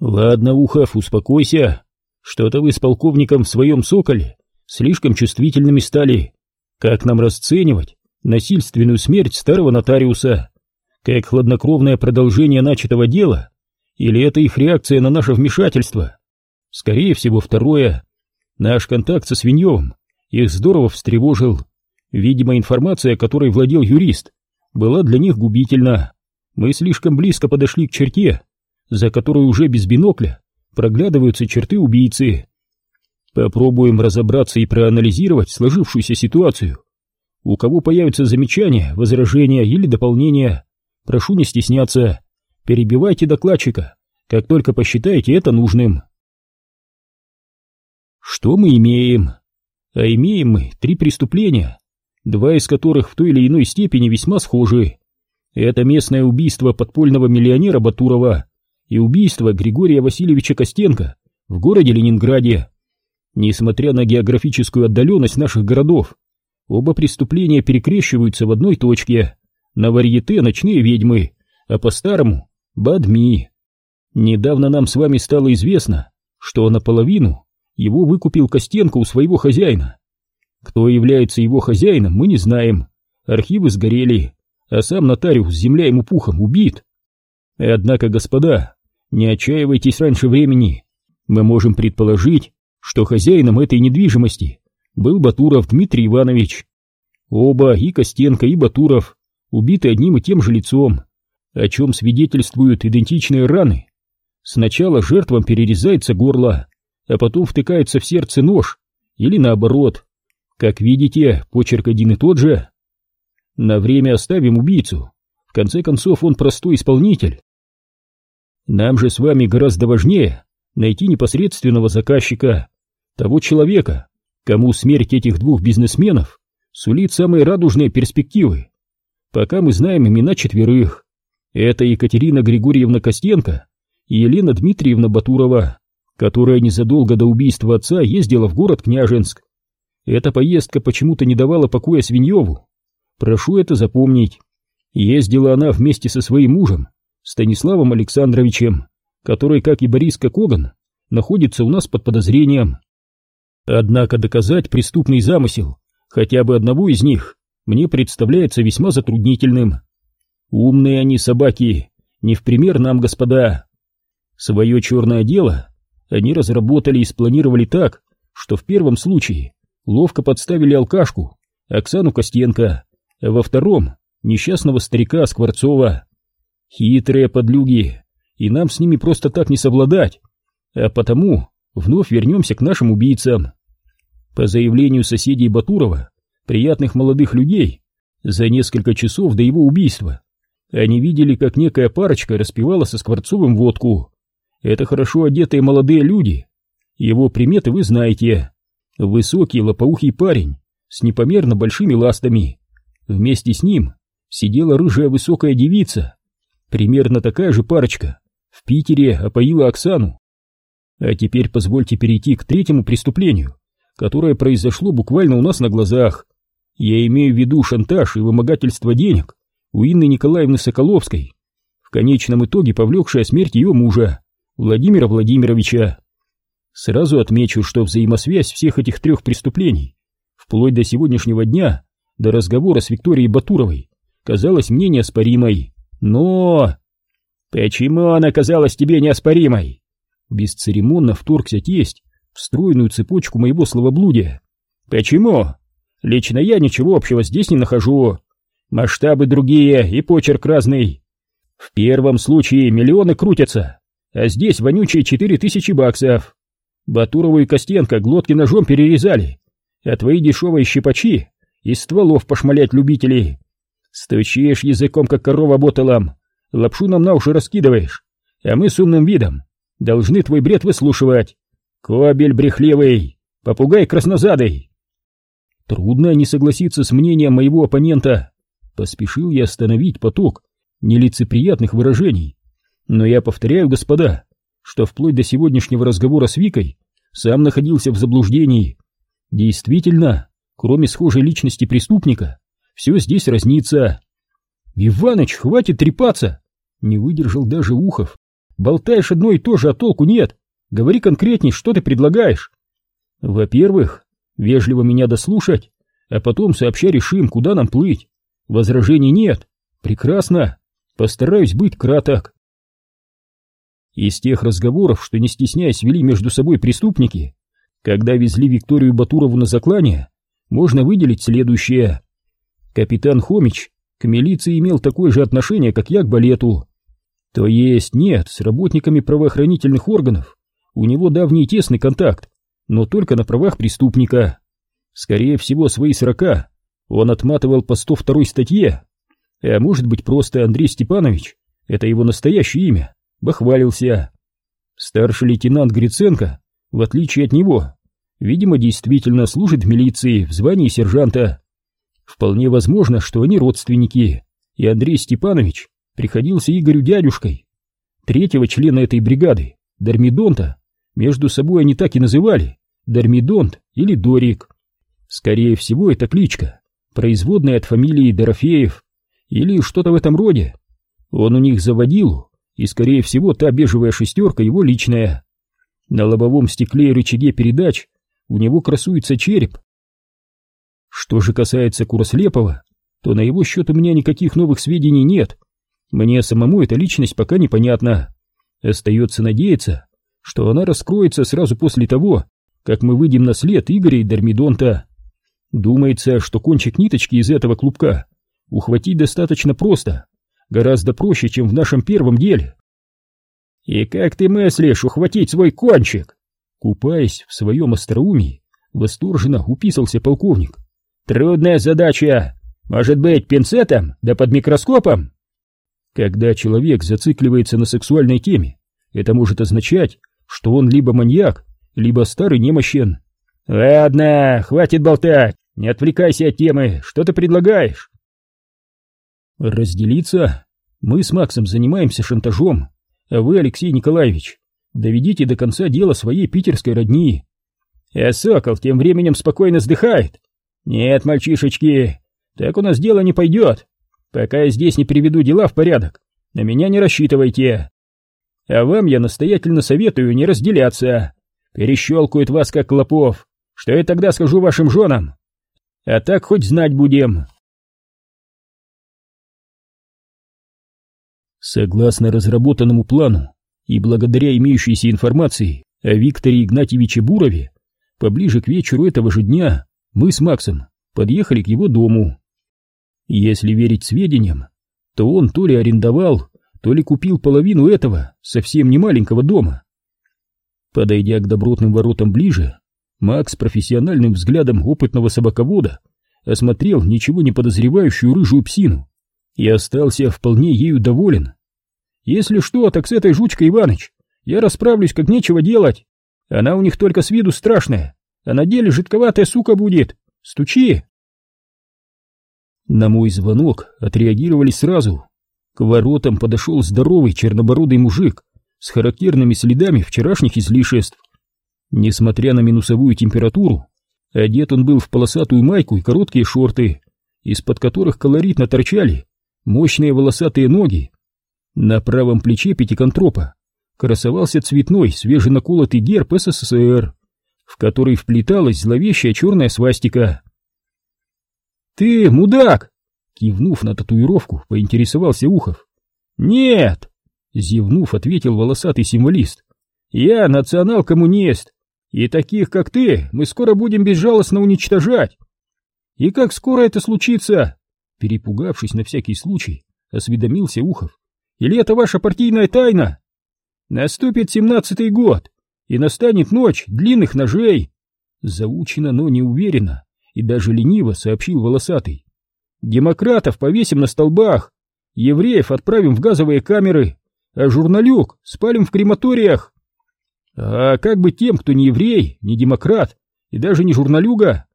Ладно, Ухов, успокойся. Что-то вы с полковником в своем соколе слишком чувствительными стали. Как нам расценивать насильственную смерть старого нотариуса? Как хладнокровное продолжение начатого дела? Или это их реакция на наше вмешательство? Скорее всего, второе. Наш контакт со Свиньевым их здорово встревожил. Видимо, информация, которой владел юрист, была для них губительна. Мы слишком близко подошли к черте, за которой уже без бинокля проглядываются черты убийцы. Попробуем разобраться и проанализировать сложившуюся ситуацию. У кого появятся замечания, возражения или дополнения, прошу не стесняться. Перебивайте докладчика, как только посчитаете это нужным. Что мы имеем? А имеем мы три преступления, два из которых в той или иной степени весьма схожи. Это местное убийство подпольного миллионера Батурова и убийство Григория Васильевича Костенко в городе Ленинграде. Несмотря на географическую отдаленность наших городов, оба преступления перекрещиваются в одной точке. На варьете ночные ведьмы, а по-старому — Бадми. Недавно нам с вами стало известно, что наполовину его выкупил Костенко у своего хозяина. Кто является его хозяином, мы не знаем. Архивы сгорели, а сам нотариус земля ему пухом убит. Однако, господа, не отчаивайтесь раньше времени. Мы можем предположить, что хозяином этой недвижимости был Батуров Дмитрий Иванович. Оба, и Костенко, и Батуров, убиты одним и тем же лицом, о чем свидетельствуют идентичные раны. Сначала жертвам перерезается горло, а потом втыкается в сердце нож, или наоборот. Как видите, почерк один и тот же. На время оставим убийцу. В конце концов, он простой исполнитель. Нам же с вами гораздо важнее найти непосредственного заказчика, того человека, кому смерть этих двух бизнесменов сулит самые радужные перспективы. Пока мы знаем имена четверых. Это Екатерина Григорьевна Костенко и Елена Дмитриевна Батурова которая незадолго до убийства отца ездила в город Княжинск. Эта поездка почему-то не давала покоя Свиньеву. Прошу это запомнить. Ездила она вместе со своим мужем, Станиславом Александровичем, который, как и Борис Коган, находится у нас под подозрением. Однако доказать преступный замысел хотя бы одного из них мне представляется весьма затруднительным. Умные они собаки, не в пример нам, господа. Свое черное дело они разработали и спланировали так, что в первом случае ловко подставили алкашку Оксану Костенко, а во втором — несчастного старика Скворцова. Хитрые подлюги, и нам с ними просто так не совладать, а потому вновь вернемся к нашим убийцам. По заявлению соседей Батурова, приятных молодых людей, за несколько часов до его убийства они видели, как некая парочка распивала со Скворцовым водку. Это хорошо одетые молодые люди. Его приметы вы знаете. Высокий лопоухий парень с непомерно большими ластами. Вместе с ним сидела рыжая высокая девица. Примерно такая же парочка. В Питере опоила Оксану. А теперь позвольте перейти к третьему преступлению, которое произошло буквально у нас на глазах. Я имею в виду шантаж и вымогательство денег у Инны Николаевны Соколовской, в конечном итоге повлекшая смерть ее мужа. Владимира Владимировича. Сразу отмечу, что взаимосвязь всех этих трех преступлений, вплоть до сегодняшнего дня, до разговора с Викторией Батуровой, казалась мне неоспоримой. Но... Почему она казалась тебе неоспоримой? Бесцеремонно вторгся тесть в стройную цепочку моего словоблудия. Почему? Лично я ничего общего здесь не нахожу. Масштабы другие и почерк разный. В первом случае миллионы крутятся, а здесь вонючие четыре тысячи баксов. Батурову и Костенко глотки ножом перерезали, а твои дешевые щипачи из стволов пошмалять любителей. Стучишь языком, как корова боталом, лапшу нам на уши раскидываешь, а мы с умным видом должны твой бред выслушивать. Кобель брехливый, попугай краснозадый. Трудно не согласиться с мнением моего оппонента. Поспешил я остановить поток нелицеприятных выражений, но я повторяю, господа, что вплоть до сегодняшнего разговора с Викой сам находился в заблуждении. Действительно, кроме схожей личности преступника, все здесь разнится. «Иваныч, хватит трепаться!» Не выдержал даже Ухов. Болтаешь одно и то же, а толку нет. Говори конкретней, что ты предлагаешь. Во-первых, вежливо меня дослушать, а потом сообща решим, куда нам плыть. Возражений нет. Прекрасно. Постараюсь быть краток. Из тех разговоров, что не стесняясь вели между собой преступники, когда везли Викторию Батурову на заклание, можно выделить следующее. Капитан Хомич к милиции имел такое же отношение, как я к балету. То есть нет, с работниками правоохранительных органов у него давний тесный контакт, но только на правах преступника. Скорее всего, свои срока он отматывал по 102 статье. А может быть, просто Андрей Степанович, это его настоящее имя, бахвалился. Старший лейтенант Гриценко, в отличие от него, видимо, действительно служит в милиции в звании сержанта. Вполне возможно, что они родственники, и Андрей Степанович приходился Игорю дядюшкой. Третьего члена этой бригады, Дармидонта, между собой они так и называли, Дармидонт или Дорик. Скорее всего, это кличка, производная от фамилии Дорофеев, или что-то в этом роде. Он у них заводил, и, скорее всего, та бежевая шестерка его личная. На лобовом стекле и рычаге передач у него красуется череп. Что же касается Курослепова, то на его счет у меня никаких новых сведений нет. Мне самому эта личность пока непонятна. Остается надеяться, что она раскроется сразу после того, как мы выйдем на след Игоря и Дормидонта. Думается, что кончик ниточки из этого клубка ухватить достаточно просто, гораздо проще, чем в нашем первом деле. «И как ты мыслишь ухватить свой кончик?» Купаясь в своем остроумии, восторженно уписался полковник. «Трудная задача! Может быть, пинцетом, да под микроскопом?» Когда человек зацикливается на сексуальной теме, это может означать, что он либо маньяк, либо старый немощен. «Ладно, хватит болтать, не отвлекайся от темы, что ты предлагаешь?» «Разделиться? Мы с Максом занимаемся шантажом, а вы, Алексей Николаевич, доведите до конца дело своей питерской родни». А Сокол тем временем спокойно вздыхает. «Нет, мальчишечки, так у нас дело не пойдет. Пока я здесь не приведу дела в порядок, на меня не рассчитывайте. А вам я настоятельно советую не разделяться. Перещелкают вас, как клопов. Что я тогда скажу вашим женам? А так хоть знать будем». Согласно разработанному плану и благодаря имеющейся информации о Викторе Игнатьевиче Бурове, поближе к вечеру этого же дня мы с Максом подъехали к его дому. Если верить сведениям, то он то ли арендовал, то ли купил половину этого совсем не маленького дома. Подойдя к добротным воротам ближе, Макс профессиональным взглядом опытного собаковода осмотрел ничего не подозревающую рыжую псину и остался вполне ею доволен. Если что, так с этой жучкой, Иваныч, я расправлюсь, как нечего делать. Она у них только с виду страшная, а на деле жидковатая сука будет. Стучи!» На мой звонок отреагировали сразу. К воротам подошел здоровый чернобородый мужик с характерными следами вчерашних излишеств. Несмотря на минусовую температуру, одет он был в полосатую майку и короткие шорты, из-под которых колоритно торчали мощные волосатые ноги. На правом плече пятиконтропа красовался цветной свеженаколотый герб СССР, в который вплеталась зловещая черная свастика. «Ты мудак!» — кивнув на татуировку, поинтересовался Ухов. «Нет!» — зевнув, ответил волосатый символист. «Я национал-коммунист, и таких, как ты, мы скоро будем безжалостно уничтожать!» «И как скоро это случится?» Перепугавшись на всякий случай, осведомился Ухов. «Или это ваша партийная тайна?» «Наступит семнадцатый год, и настанет ночь длинных ножей!» Заучено, но не уверенно, и даже лениво сообщил волосатый. «Демократов повесим на столбах, евреев отправим в газовые камеры, а журналюк спалим в крематориях. А как быть тем, кто не еврей, не демократ и даже не журналюга?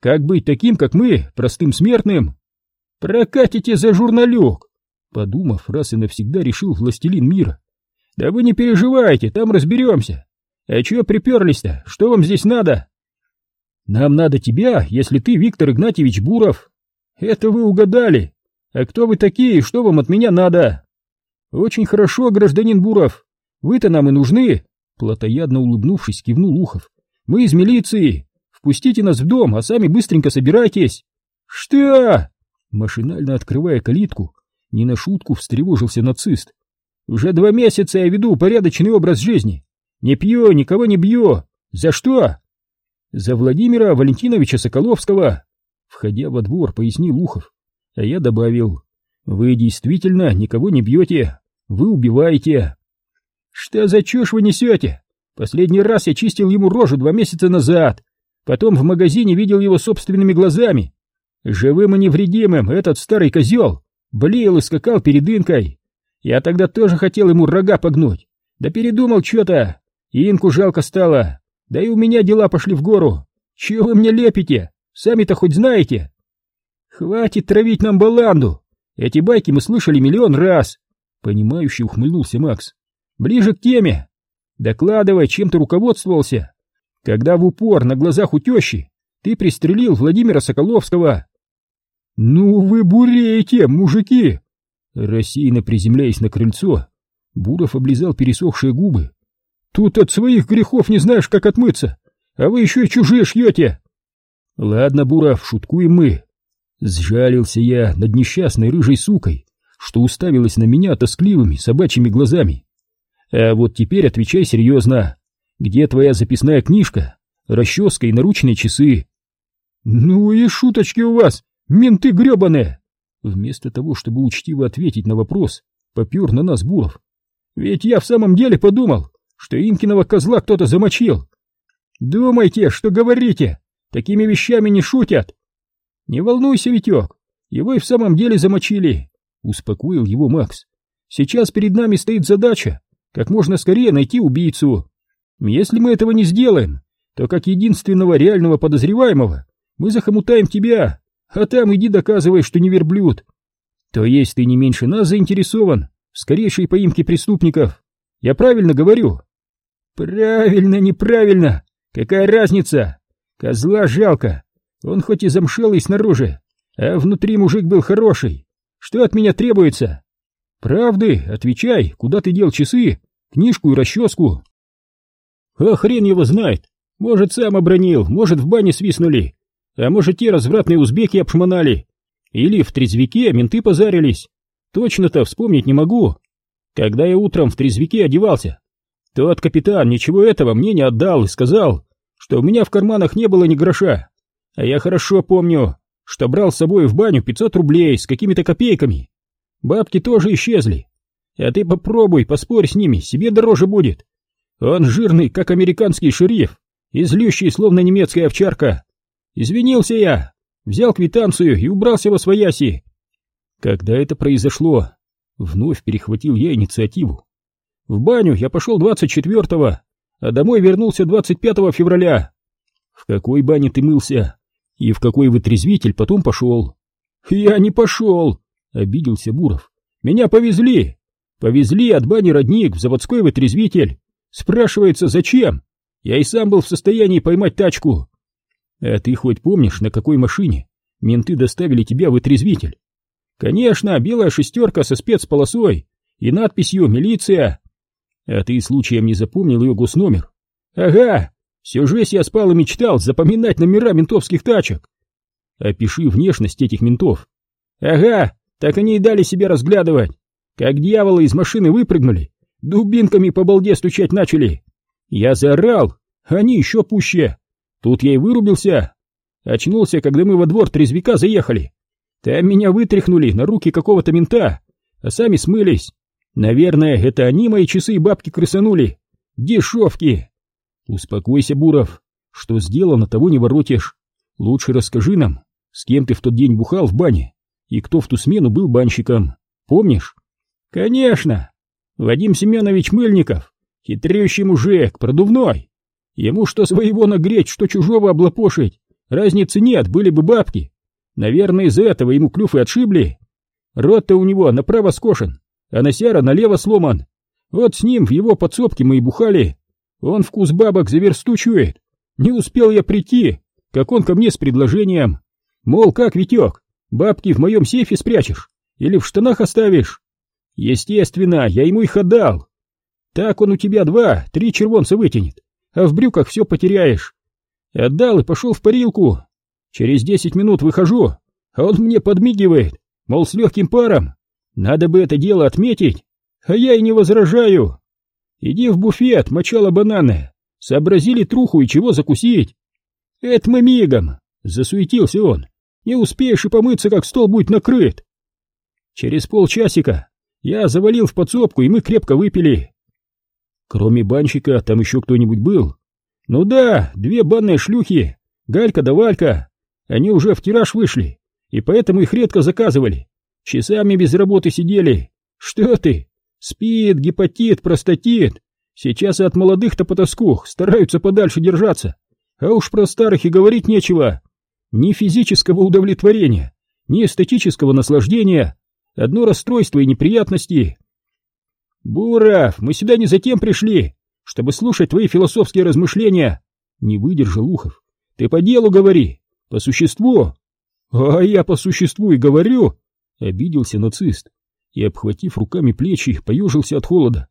Как быть таким, как мы, простым смертным? Прокатите за журналюк!» Подумав, раз и навсегда решил властелин мира. «Да вы не переживайте, там разберемся. А чё приперлись-то? Что вам здесь надо?» Нам надо тебя, если ты Виктор Игнатьевич Буров. Это вы угадали. А кто вы такие и что вам от меня надо? Очень хорошо, гражданин Буров. Вы-то нам и нужны!» Платоядно улыбнувшись, кивнул Ухов. «Мы из милиции! Впустите нас в дом, а сами быстренько собирайтесь!» «Что?» Машинально открывая калитку, не на шутку встревожился нацист. «Уже два месяца я веду порядочный образ жизни. Не пью, никого не бью. За что?» «За Владимира Валентиновича Соколовского!» Входя во двор, пояснил Ухов. А я добавил. «Вы действительно никого не бьете. Вы убиваете». «Что за чушь вы несете? Последний раз я чистил ему рожу два месяца назад. Потом в магазине видел его собственными глазами. Живым и невредимым этот старый козел блеял и скакал перед инкой. Я тогда тоже хотел ему рога погнуть, да передумал что-то. Инку жалко стало, да и у меня дела пошли в гору. Чего вы мне лепите? Сами-то хоть знаете? Хватит травить нам баланду. Эти байки мы слышали миллион раз. Понимающий ухмыльнулся Макс. Ближе к теме. Докладывай, чем ты руководствовался, когда в упор на глазах у тещи ты пристрелил Владимира Соколовского. «Ну вы буреете, мужики!» Рассеянно приземляясь на крыльцо, Буров облизал пересохшие губы. «Тут от своих грехов не знаешь, как отмыться, а вы еще и чужие шьете!» «Ладно, Буров, шуткуем мы!» Сжалился я над несчастной рыжей сукой, что уставилась на меня тоскливыми собачьими глазами. «А вот теперь отвечай серьезно. Где твоя записная книжка, расческа и наручные часы?» «Ну и шуточки у вас!» Менты гребаные! Вместо того, чтобы учтиво ответить на вопрос, попер на нас Буров. Ведь я в самом деле подумал, что Инкиного козла кто-то замочил. Думайте, что говорите, такими вещами не шутят. Не волнуйся, Витек, его и в самом деле замочили, успокоил его Макс. Сейчас перед нами стоит задача, как можно скорее найти убийцу. Если мы этого не сделаем, то как единственного реального подозреваемого мы захомутаем тебя а там иди доказывай, что не верблюд. То есть ты не меньше нас заинтересован в скорейшей поимке преступников. Я правильно говорю? Правильно, неправильно. Какая разница? Козла жалко. Он хоть и замшелый снаружи, а внутри мужик был хороший. Что от меня требуется? Правды, отвечай, куда ты дел часы, книжку и расческу? А хрен его знает. Может, сам обронил, может, в бане свистнули. А может, те развратные узбеки обшмонали? Или в трезвике менты позарились? Точно-то вспомнить не могу. Когда я утром в трезвике одевался, тот капитан ничего этого мне не отдал и сказал, что у меня в карманах не было ни гроша. А я хорошо помню, что брал с собой в баню 500 рублей с какими-то копейками. Бабки тоже исчезли. А ты попробуй, поспорь с ними, себе дороже будет. Он жирный, как американский шериф, и злющий, словно немецкая овчарка. Извинился я, взял квитанцию и убрался во свояси. Когда это произошло, вновь перехватил я инициативу. В баню я пошел 24-го, а домой вернулся 25 февраля. В какой бане ты мылся? И в какой вытрезвитель потом пошел? Я не пошел, обиделся Буров. Меня повезли. Повезли от бани родник в заводской вытрезвитель. Спрашивается, зачем? Я и сам был в состоянии поймать тачку. А ты хоть помнишь, на какой машине менты доставили тебя в отрезвитель? Конечно, белая шестерка со спецполосой и надписью «Милиция». А ты случаем не запомнил ее госномер? Ага, всю жизнь я спал и мечтал запоминать номера ментовских тачек. Опиши внешность этих ментов. Ага, так они и дали себе разглядывать. Как дьяволы из машины выпрыгнули, дубинками по балде стучать начали. Я заорал, они еще пуще. Тут я и вырубился. Очнулся, когда мы во двор трезвика заехали. Там меня вытряхнули на руки какого-то мента, а сами смылись. Наверное, это они мои часы и бабки крысанули. Дешевки. Успокойся, Буров. Что сделано, того не воротишь. Лучше расскажи нам, с кем ты в тот день бухал в бане, и кто в ту смену был банщиком. Помнишь? Конечно. Вадим Семенович Мыльников. Хитрющий мужик, продувной. Ему что своего нагреть, что чужого облапошить. Разницы нет, были бы бабки. Наверное, из-за этого ему клюв и отшибли. Рот-то у него направо скошен, а носяра налево сломан. Вот с ним в его подсобке мы и бухали. Он вкус бабок заверстучует. Не успел я прийти, как он ко мне с предложением. Мол, как, Витек, бабки в моем сейфе спрячешь или в штанах оставишь? Естественно, я ему их отдал. Так он у тебя два, три червонца вытянет, а в брюках все потеряешь. Отдал и пошел в парилку. Через десять минут выхожу, а он мне подмигивает, мол, с легким паром. Надо бы это дело отметить, а я и не возражаю. Иди в буфет, мочало бананы. Сообразили труху и чего закусить. Это мы мигом, засуетился он. Не успеешь и помыться, как стол будет накрыт. Через полчасика я завалил в подсобку, и мы крепко выпили. Кроме банщика, там еще кто-нибудь был? Ну да, две банные шлюхи, Галька да Валька. Они уже в тираж вышли, и поэтому их редко заказывали. Часами без работы сидели. Что ты? Спид, гепатит, простатит. Сейчас и от молодых-то потаскух стараются подальше держаться. А уж про старых и говорить нечего. Ни физического удовлетворения, ни эстетического наслаждения. Одно расстройство и неприятности. Буров, мы сюда не за тем пришли, чтобы слушать твои философские размышления. Не выдержал Ухов. Ты по делу говори, по существу. А я по существу и говорю. Обиделся нацист и, обхватив руками плечи, поежился от холода.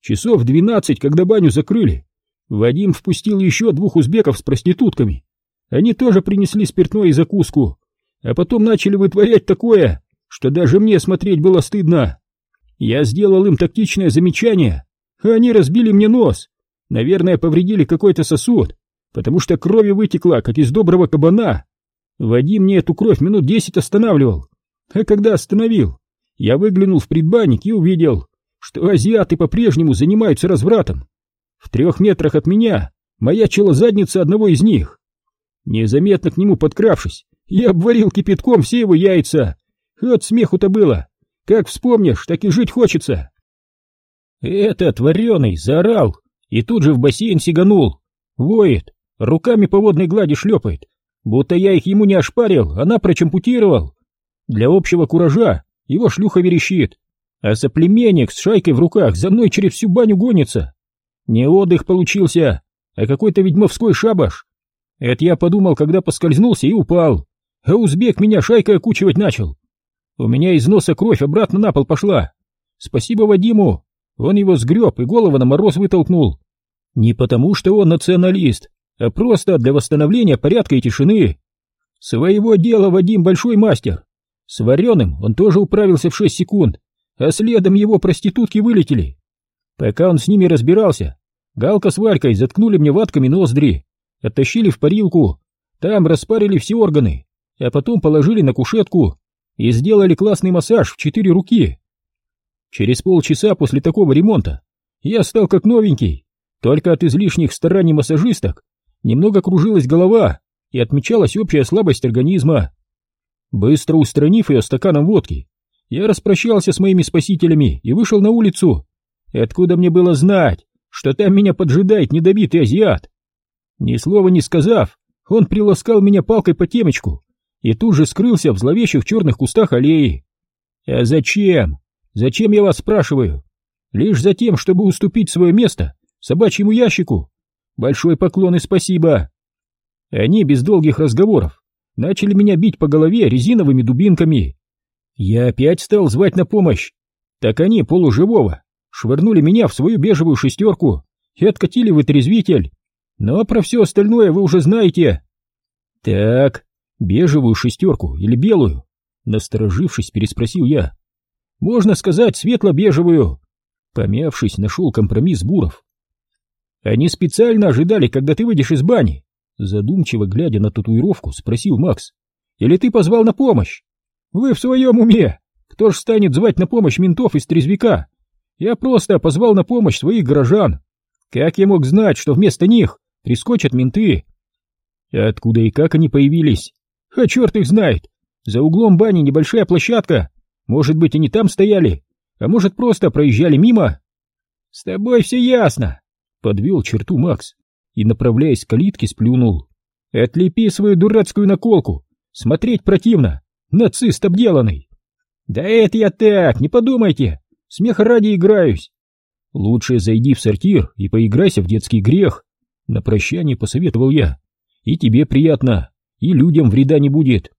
Часов двенадцать, когда баню закрыли, Вадим впустил еще двух узбеков с проститутками. Они тоже принесли спиртное и закуску, а потом начали вытворять такое, что даже мне смотреть было стыдно. Я сделал им тактичное замечание, а они разбили мне нос. Наверное, повредили какой-то сосуд, потому что крови вытекла, как из доброго кабана. Вадим мне эту кровь минут десять останавливал, а когда остановил, я выглянул в предбанник и увидел, что азиаты по-прежнему занимаются развратом. В трех метрах от меня маячила задница одного из них. Незаметно к нему подкравшись, я обварил кипятком все его яйца. От смеху-то было. Как вспомнишь, так и жить хочется. Этот вареный заорал и тут же в бассейн сиганул. Воет, руками по водной глади шлепает, будто я их ему не ошпарил, а напрочь ампутировал. Для общего куража его шлюха верещит, а соплеменник с шайкой в руках за мной через всю баню гонится. Не отдых получился, а какой-то ведьмовской шабаш. Это я подумал, когда поскользнулся и упал, а узбек меня шайкой окучивать начал. У меня из носа кровь обратно на пол пошла. Спасибо Вадиму, он его сгреб и голову на мороз вытолкнул. Не потому, что он националист, а просто для восстановления порядка и тишины. Своего дела Вадим большой мастер. С вареным он тоже управился в шесть секунд, а следом его проститутки вылетели. Пока он с ними разбирался, Галка с Валькой заткнули мне ватками ноздри, оттащили в парилку, там распарили все органы, а потом положили на кушетку и сделали классный массаж в четыре руки. Через полчаса после такого ремонта я стал как новенький, только от излишних стараний массажисток немного кружилась голова и отмечалась общая слабость организма. Быстро устранив ее стаканом водки, я распрощался с моими спасителями и вышел на улицу. Откуда мне было знать, что там меня поджидает недобитый азиат? Ни слова не сказав, он приласкал меня палкой по темечку и тут же скрылся в зловещих черных кустах аллеи. А зачем? Зачем я вас спрашиваю? Лишь за тем, чтобы уступить свое место собачьему ящику. Большой поклон и спасибо. Они без долгих разговоров начали меня бить по голове резиновыми дубинками. Я опять стал звать на помощь. Так они, полуживого, швырнули меня в свою бежевую шестерку и откатили в отрезвитель. Но про все остальное вы уже знаете. Так, бежевую шестерку или белую? Насторожившись, переспросил я. Можно сказать, светло-бежевую. Помявшись, нашел компромисс Буров. Они специально ожидали, когда ты выйдешь из бани. Задумчиво глядя на татуировку, спросил Макс. Или ты позвал на помощь? Вы в своем уме? Кто ж станет звать на помощь ментов из трезвика? Я просто позвал на помощь своих горожан. Как я мог знать, что вместо них прискочат менты? Откуда и как они появились? А черт их знает. За углом бани небольшая площадка. Может быть, они там стояли, а может, просто проезжали мимо? С тобой все ясно. Подвел черту Макс и, направляясь к калитке, сплюнул. Отлепи свою дурацкую наколку. Смотреть противно. Нацист обделанный. Да это я так, не подумайте. Смеха ради играюсь. Лучше зайди в сортир и поиграйся в детский грех. На прощание посоветовал я. И тебе приятно, и людям вреда не будет.